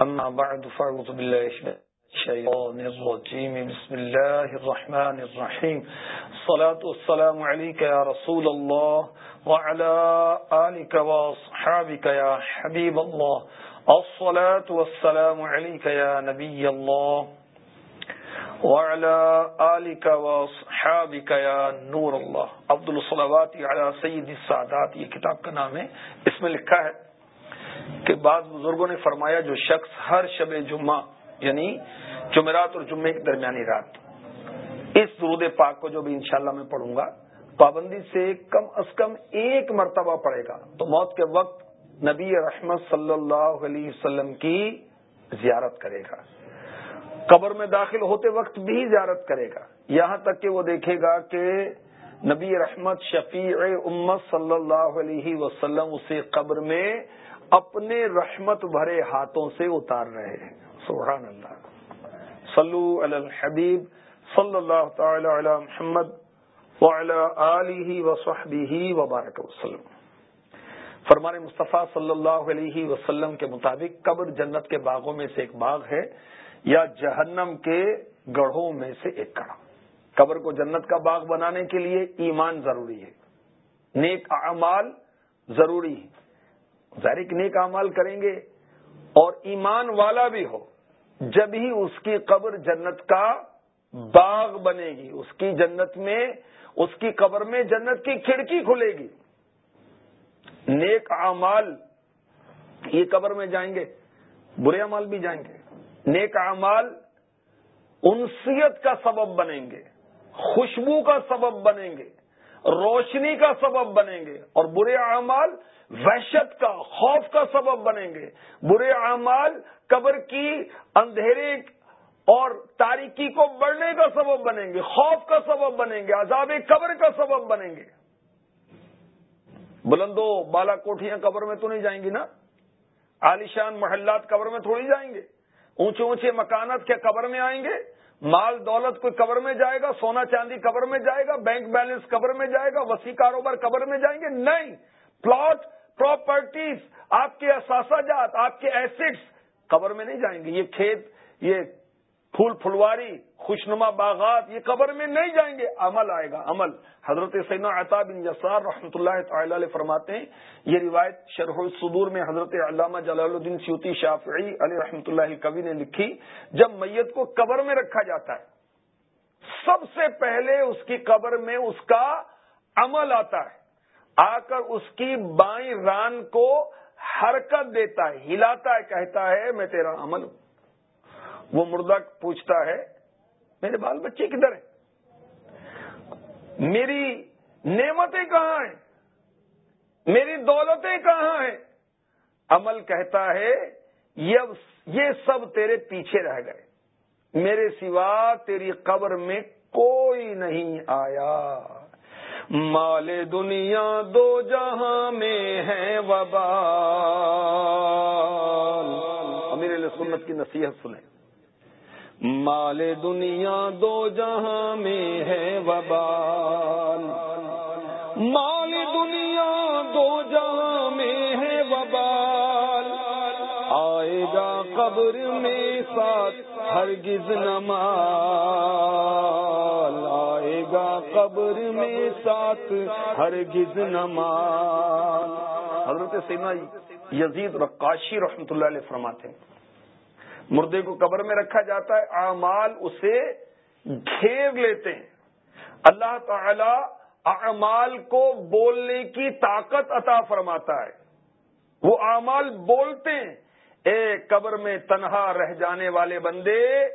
أما بعد، فأعوذ بالله من الشيطان الرجيم. بسم الله الرحمن الرحيم. الصلاة والسلام عليك يا رسول الله وعلى آلك وصحابك يا حبيب الله. الصلاة والسلام عليك يا نبي الله وعلى آلك وصحابك يا نور الله. عبد الصلوات على سيد السعدات یہ کتاب کا نام ہے. اس میں لکھا ہے کہ بعض بزرگوں نے فرمایا جو شخص ہر شب جمعہ یعنی جمعرات اور جمعے کی درمیانی رات، اس درود پاک کو جو بھی انشاءاللہ میں پڑھوں گا، پابندی سے کم از کم ایک مرتبہ پڑے گا۔ تو موت کے وقت نبی رحمت صلی اللہ علیہ وسلم کی زیارت کرے گا۔ قبر میں داخل ہوتے وقت بھی زیارت کرے گا۔ یہاں تک کہ وہ دیکھے گا کہ نبی رحمت شفیع امت صلی اللہ علیہ وسلم اسے قبر میں اپنے رحمت بھرے ہاتھوں سے اتار رہے ہیں۔ سبحان اللہ۔ صلو علی الحبیب صلی اللہ تعالی علی محمد وعلی وبارک وسلم۔ فرمان مصطفیٰ صلی اللہ علیہ وسلم کے مطابق قبر جنت کے باغوں میں سے ایک باغ ہے یا جہنم کے گڑھوں میں سے ایک گڑھ۔ قبر کو جنت کا باغ بنانے کے لیے ایمان ضروری ہے۔ نیک اعمال ضروری ہے۔ ظاہر نیک امال کریں گے اور ایمان والا بھی ہو۔ جب ہی اس کی قبر جنت کا باغ بنے گی، اس کی جنت میں، اس کی قبر میں جنت کی کھڑکی کھلے گی۔ نیک اعمال یہ قبر میں جائیں گے، برے امال بھی جائیں گے۔ نیک اعمال انسیت کا سبب بنیں گے، خوشبو کا سبب بنیں گے۔ روشنی کا سبب بنیں گے اور برے اعمال وحشت کا، خوف کا سبب بنیں گے۔ برے اعمال قبر کی اندھیرے اور تاریکی کو بڑھنے کا سبب بنیں گے، خوف کا سبب بنیں گے، عذاب قبر کا سبب بنیں گے۔ بلندو بالا کوٹیاں قبر میں تو نہیں جائیں گی نا؟ عالیشان محلات قبر میں تھوڑی جائیں گے۔ اونچے اونچے مکانات کیا قبر میں آئیں گے۔ مال دولت کوئی قبر میں جائے گا، سونا چاندی قبر میں جائے گا، بینک بیلنس قبر میں جائے گا، وسیع کاروبار قبر میں جائیں گے؟ نہیں۔ پلاٹ، پراپرٹیز، آپ کے اثاثہ جات، آپ کے ایسٹس قبر میں نہیں جائیں گے۔ یہ کھیت، یہ پھول پھلواری، خوشنما باغات، یہ قبر میں نہیں جائیں گے۔ عمل آئے گا، عمل۔ حضرت سینا عطا بن یسار رحمۃ اللہ تعالی علیہ فرماتے ہیں، یہ روایت شرح الصدور میں حضرت علامہ جلال الدین سیوتی شافعی علی رحمۃ اللہ کبھی نے لکھی، جب میت کو قبر میں رکھا جاتا ہے، سب سے پہلے اس کی قبر میں اس کا عمل آتا ہے۔ آ کر اس کی بائیں ران کو حرکت دیتا ہے، ہلاتا ہے، کہتا ہے، میں تیرا عمل ہوں وہ مردہ پوچھتا ہے، میرے بال بچے کدھر ہیں؟ میری نعمتیں کہاں ہیں؟ میری دولتیں کہاں ہیں؟ عمل کہتا ہے، یہ سب تیرے پیچھے رہ گئے۔ میرے سوا تیری قبر میں کوئی نہیں آیا۔ مال دنیا دو جہاں میں ہے وبا امیر سنت کی نصیحت سنیں۔ مال دنیا دو جہاں میں ہے وبال۔ مال دنیا دو جہاں میں ہے وبال۔ آئے گا قبر میں ساتھ ہرگز نمال آئے گا قبر میں ساتھ ہرگز نمال حضرت سینا یزید رقاشی رحمتہ اللہ علیہ فرماتے ہیں۔ مردے کو قبر میں رکھا جاتا ہے، اعمال اسے گھیر لیتے ہیں۔ اللہ تعالی اعمال کو بولنے کی طاقت عطا فرماتا ہے۔ وہ اعمال بولتے ہیں۔ اے قبر میں تنہا رہ جانے والے بندے،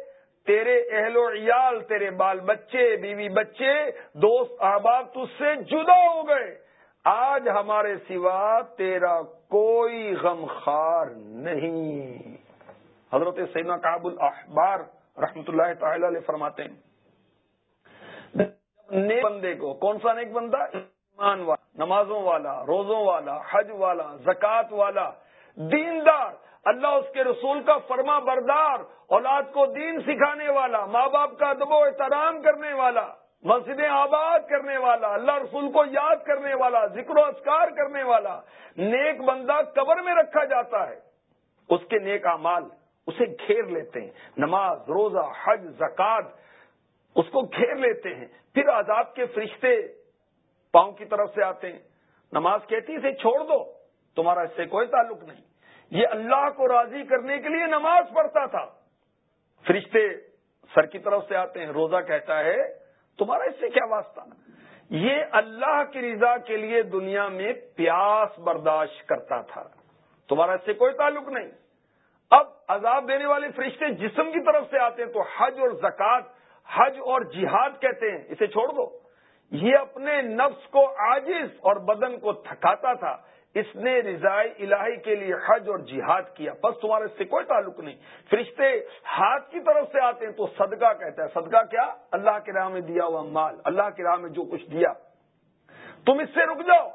تیرے اہل و عیال، تیرے بال بچے، بیوی بچے، دوست احباب تج سے جدا ہو گئے۔ آج ہمارے سوا تیرا کوئی غم خار نہیں۔ حضرت سینا کابل احبار رحمت اللہ تعالی علیہ فرماتے ہیں، نیک بندے کو، کون سا نیک بندہ؟ ایمان والا، نمازوں والا، روزوں والا، حج والا، زکوٰۃ والا، دیندار، اللہ اس کے رسول کا فرما بردار، اولاد کو دین سکھانے والا، ماں باپ کا ادب و احترام کرنے والا مسجدیں آباد کرنے والا، اللہ رسول کو یاد کرنے والا، ذکر و اذکار کرنے والا، نیک بندہ قبر میں رکھا جاتا ہے، اس کے نیک اعمال اسے گھیر لیتے ہیں۔ نماز، روزہ، حج زکات اس کو گھیر لیتے ہیں۔ پھر عذاب کے فرشتے پاؤں کی طرف سے آتے ہیں۔ نماز کہتی اسے چھوڑ دو، تمہارا اس سے کوئی تعلق نہیں۔ یہ اللہ کو راضی کرنے کے لیے نماز پڑھتا تھا۔ فرشتے سر کی طرف سے آتے ہیں، روزہ کہتا ہے، تمہارا اس سے کیا واسطہ؟ یہ اللہ کی رضا کے لیے دنیا میں پیاس برداشت کرتا تھا۔ تمہارا اس سے کوئی تعلق نہیں۔ اب عذاب دینے والے فرشتے جسم کی طرف سے آتے ہیں تو حج اور زکات حج اور جہاد کہتے ہیں۔ اسے چھوڑ دو۔ یہ اپنے نفس کو آجز اور بدن کو تھکاتا تھا۔ اس نے رضائی الہی کے لیے حج اور جہاد کیا۔ بس تمہارے سے کوئی تعلق نہیں۔ فرشتے ہاتھ کی طرف سے آتے ہیں تو صدقہ کہتا ہے۔ صدقہ کیا؟ اللہ کے راہ میں دیا ہوا مال۔ اللہ کے راہ میں جو کچھ دیا۔ تم اس سے رک جاؤ۔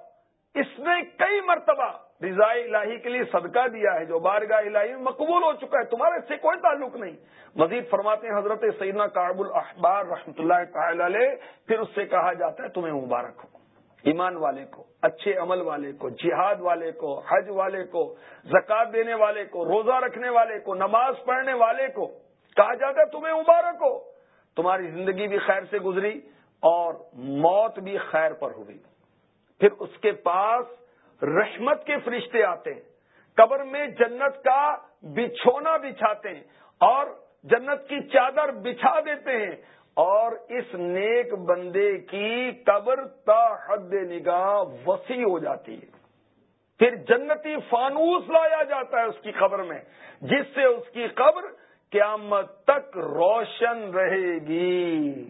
اس نے کئی مرتبہ رضائی الہی کے لیے صدقہ دیا ہے، جو بارگاہ الہی میں مقبول ہو چکا ہے، تمہارے سے کوئی تعلق نہیں۔ مزید فرماتے ہیں حضرت سیدنا کاب الاحبار رحمۃ اللہ تعالی علیہ، پھر اس سے کہا جاتا ہے، تمہیں مبارک ہو۔ ایمان والے کو، اچھے عمل والے کو، جہاد والے کو، حج والے کو زکات دینے والے کو، روزہ رکھنے والے کو، نماز پڑھنے والے کو، کہا جاتا ہے، تمہیں مبارک ہو۔ تمہاری زندگی بھی خیر سے گزری اور موت بھی خیر پر ہوئی۔ پھر اس کے پاس رحمت کے فرشتے آتے ہیں۔ قبر میں جنت کا بچھونا بچھاتے ہیں اور جنت کی چادر بچھا دیتے ہیں۔ اور اس نیک بندے کی قبر تا حد نگاہ وسیع ہو جاتی ہے۔ پھر جنتی فانوس لایا جاتا ہے اس کی قبر میں، جس سے اس کی قبر قیامت تک روشن رہے گی۔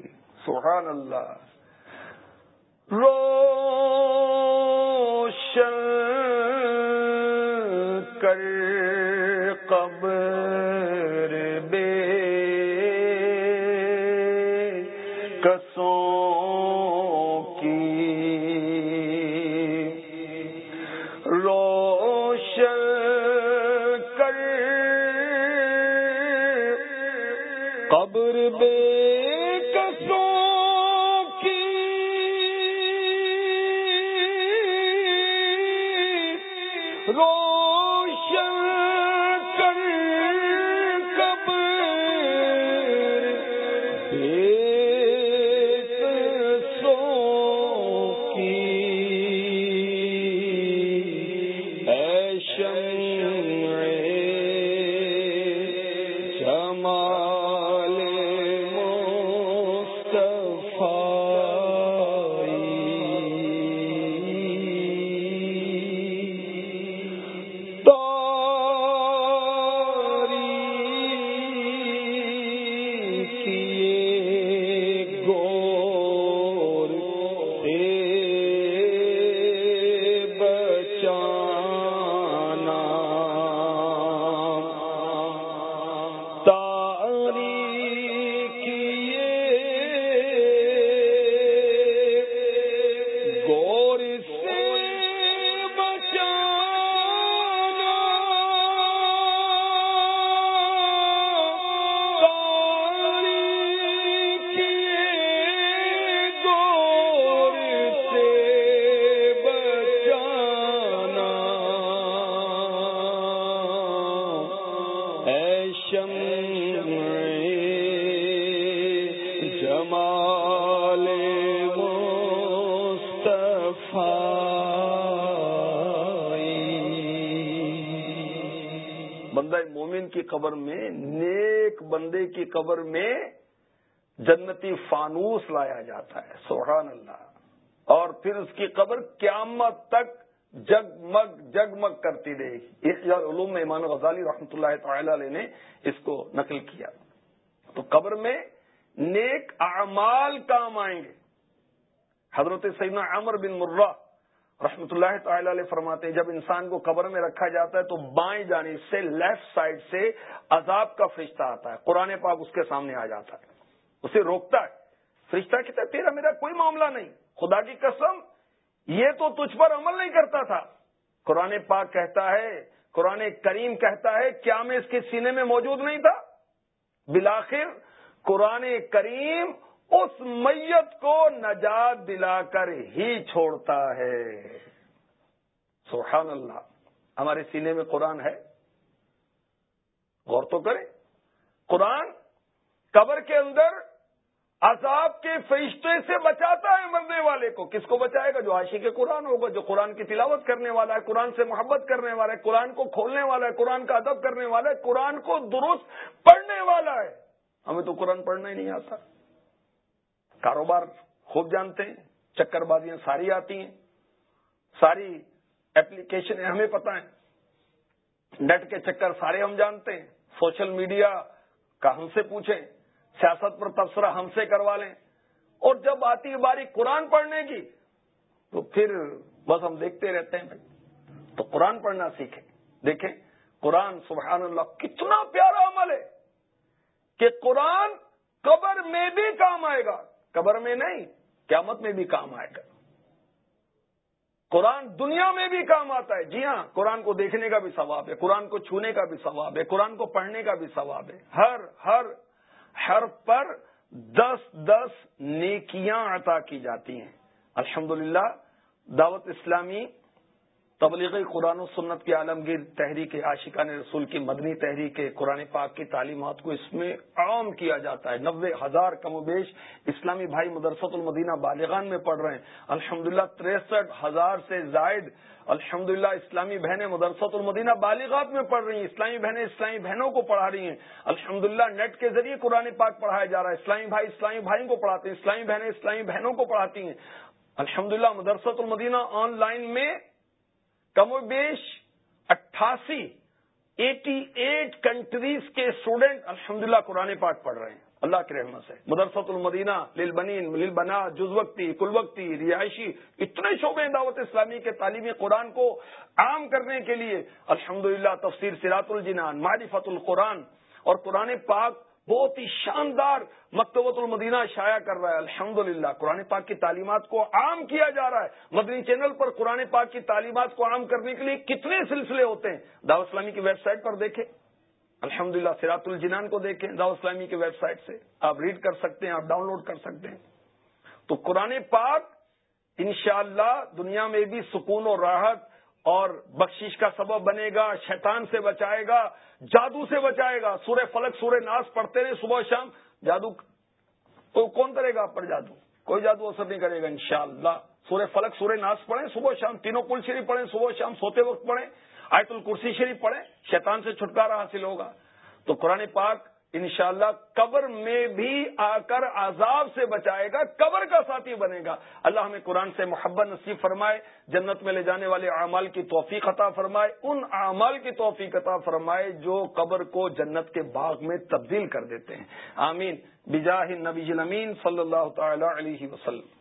سبحان اللہ۔ رو روشن کر قبر روشن قبر میں، نیک بندے کی قبر میں جنتی فانوس لایا جاتا ہے، سبحان اللہ۔ اور پھر اس کی قبر قیامت تک جگمگ جگمگ کرتی رہے گی۔ اس علوم میں ایمان غزالی رحمۃ اللہ تعالی علیہ نے اس کو نقل کیا۔ تو قبر میں نیک اعمال کام آئیں گے۔ حضرت سیدنا عمر بن مرہ رحمۃ اللہ تعالی علیہ فرماتے ہیں، جب انسان کو قبر میں رکھا جاتا ہے تو بائیں جانب سے، لیفٹ سائڈ سے عذاب کا فرشتہ آتا ہے، قرآن پاک اس کے سامنے آ جاتا ہے، اسے روکتا ہے۔ فرشتہ کہتا ہے، تیرا میرا کوئی معاملہ نہیں، خدا کی قسم، یہ تو تجھ پر عمل نہیں کرتا تھا۔ قرآن پاک کہتا ہے، قرآن کریم کہتا ہے، کیا میں اس کے سینے میں موجود نہیں تھا؟ بلاخر قرآن کریم اس میت کو نجات دلا کر ہی چھوڑتا ہے۔ سبحان اللہ۔ ہمارے سینے میں قرآن ہے۔ غور تو کریں۔ قرآن قبر کے اندر عذاب کے فرشتے سے بچاتا ہے مرنے والے کو۔ کس کو بچائے گا؟ جو عاشق کے قرآن ہوگا، جو قرآن کی تلاوت کرنے والا ہے، قرآن سے محبت کرنے والا ہے، قرآن کو کھولنے والا ہے، قرآن کا ادب کرنے والا ہے، قرآن کو درست پڑھنے والا ہے۔ ہمیں تو قرآن پڑھنا ہی نہیں آتا۔ کاروبار خوب جانتے ہیں چکر بازیاں ساری آتی ہیں، ساری ایپلیکیشن ہمیں پتہ ہیں۔ نیٹ کے چکر سارے ہم جانتے ہیں، سوشل میڈیا کا ہم سے پوچھیں، سیاست پر تبصرہ ہم سے کروا لیں۔ اور جب آتی ہے باری قرآن پڑھنے کی، تو پھر بس ہم دیکھتے رہتے ہیں بھائی، تو قرآن پڑھنا سیکھیں۔ دیکھیں، قرآن سبحان اللہ کتنا پیارا عمل ہے کہ قرآن قبر میں بھی کام آئے گا۔ قبر میں نہیں، قیامت میں بھی کام آئے گا۔ قرآن دنیا میں بھی کام آتا ہے۔ جی ہاں قرآن کو دیکھنے کا بھی ثواب ہے، قرآن کو چھونے کا بھی ثواب ہے، قرآن کو پڑھنے کا بھی ثواب ہے۔ ہر ہر ہر پر دس دس نیکیاں عطا کی جاتی ہیں۔ الحمدللہ، دعوت اسلامی تبلیغ قرآن و سنت کی عالمگیر تحریک عاشقان رسول کی مدنی تحریک قرآن پاک کی تعلیمات کو اس میں عام کیا جاتا ہے۔ نوے ہزار کم و بیش اسلامی بھائی مدرسۃ المدینہ بالغان میں پڑھ رہے ہیں۔ الحمدللہ تریسٹھ ہزار سے زائد الحمد اسلامی بہنیں مدرسۃ المدینہ بالغات میں پڑھ رہی ہیں۔ اسلامی بہنیں اسلامی بہنوں کو پڑھا رہی ہیں۔ الحمد نیٹ کے ذریعے قرآن پاک پڑھایا جا رہا ہے۔ اسلامی بھائی اسلامی بھائیوں کو پڑھاتے ہیں۔ اسلامی بہنیں اسلامی بہنوں کو پڑھاتی ہیں۔ الحمد للہ مدرسۃ المدینہ آن لائن میں کم و بیش اٹھاسی، ایٹی ایٹ کنٹریز کے اسٹوڈینٹ الحمدللہ قرآن پاک پڑھ رہے ہیں۔ اللہ کے رحمت سے۔ مدرسۃ المدینہ لل بنین لل بنا جز وقتی کل وقتی رہائشی، اتنے شعبے دعوت اسلامی کے تعلیمی قرآن کو عام کرنے کے لیے الحمدللہ تفسیر سیرات الجنان معرفت القرآن اور قرآن پاک بہت ہی شاندار مکتبۃ المدینہ شائع کر رہا ہے۔ الحمد للہ قرآن پاک کی تعلیمات کو عام کیا جا رہا ہے۔ مدنی چینل پر قرآن پاک کی تعلیمات کو عام کرنے کے لیے کتنے سلسلے ہوتے ہیں؟ دعوت اسلامی کی ویب سائٹ پر دیکھیں۔ الحمد للہ سیرات الجنان کو دیکھیں۔ دعوت اسلامی کی ویب سائٹ سے آپ ریڈ کر سکتے ہیں، آپ ڈاؤن لوڈ کر سکتے ہیں۔ تو قرآن پاک انشاءاللہ دنیا میں بھی سکون و راحت اور بخشش کا سبب بنے گا، شیطان سے بچائے گا، جادو سے بچائے گا۔ سورہ فلک سورہ ناس پڑھتے رہے صبح شام۔ جادو تو کون کرے گا آپ پر جادو؟ کوئی جادو اثر نہیں کرے گا انشاءاللہ۔ سورہ فلک سورہ ناس پڑھیں، صبح شام۔ تینوں پل شریف پڑھیں، صبح شام سوتے وقت پڑھیں۔ آیت الکرسی شریف پڑھیں، شیطان سے چھٹکارا حاصل ہوگا۔ تو قرآن پاک انشاءاللہ قبر میں بھی آ کر عذاب سے بچائے گا، قبر کا ساتھی بنے گا۔ اللہ ہمیں قرآن سے محبت نصیب فرمائے، جنت میں لے جانے والے اعمال کی توفیق عطا فرمائے، ان اعمال کی توفیق عطا فرمائے جو قبر کو جنت کے باغ میں تبدیل کر دیتے ہیں۔ آمین۔ بجاہ نبی امین صلی اللہ تعالی علیہ وسلم۔